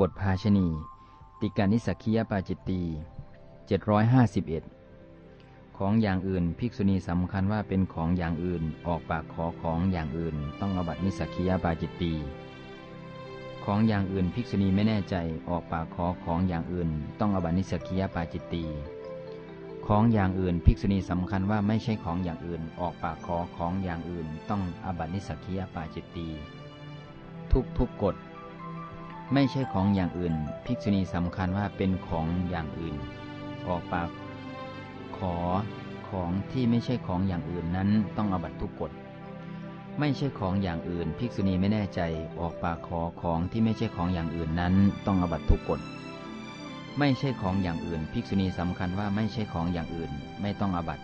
บทภาชณี ติกานิสักคียปาจิตตี751 ของอย่างอื่นภิกษุณีสำคัญว่าเป็นของอย่างอื่นออกปากขอของอย่างอื่น ต้องอบัตินิสักคียปาจิตตีของอย่างอื่นภิกษุณีไม่แน่ใจออกปากขอของอย่างอื่น ต้องอบัตินิสักคียปาจิตตีของอย่างอื่นภิกษุณีสำคัญว่าไม่ใช่ของอย่างอื่น ออกปากขอของอย่างอื่น ต้องอบัตินิสักคียปาจิตตีทุกทุกกฎ ไม่ใช่ของอย่างอื่น ภิกษุณีสำคัญว่าเป็นของอย่างอื่น ออกปากขอของที่ไม่ใช่ของอย่างอื่นนั้นต้องอบัตทุกกฎ ไม่ใช่ของอย่างอื่น ภิกษุณีไม่แน่ใจ ออกปากขอของที่ไม่ใช่ของอย่างอื่นนั้น ต้องอบัตทุกกฎ ไม่ใช่ของอย่างอื่น ภิกษุณีสำคัญว่าไม่ใช่ของอย่างอื่น ไม่ต้องอบัต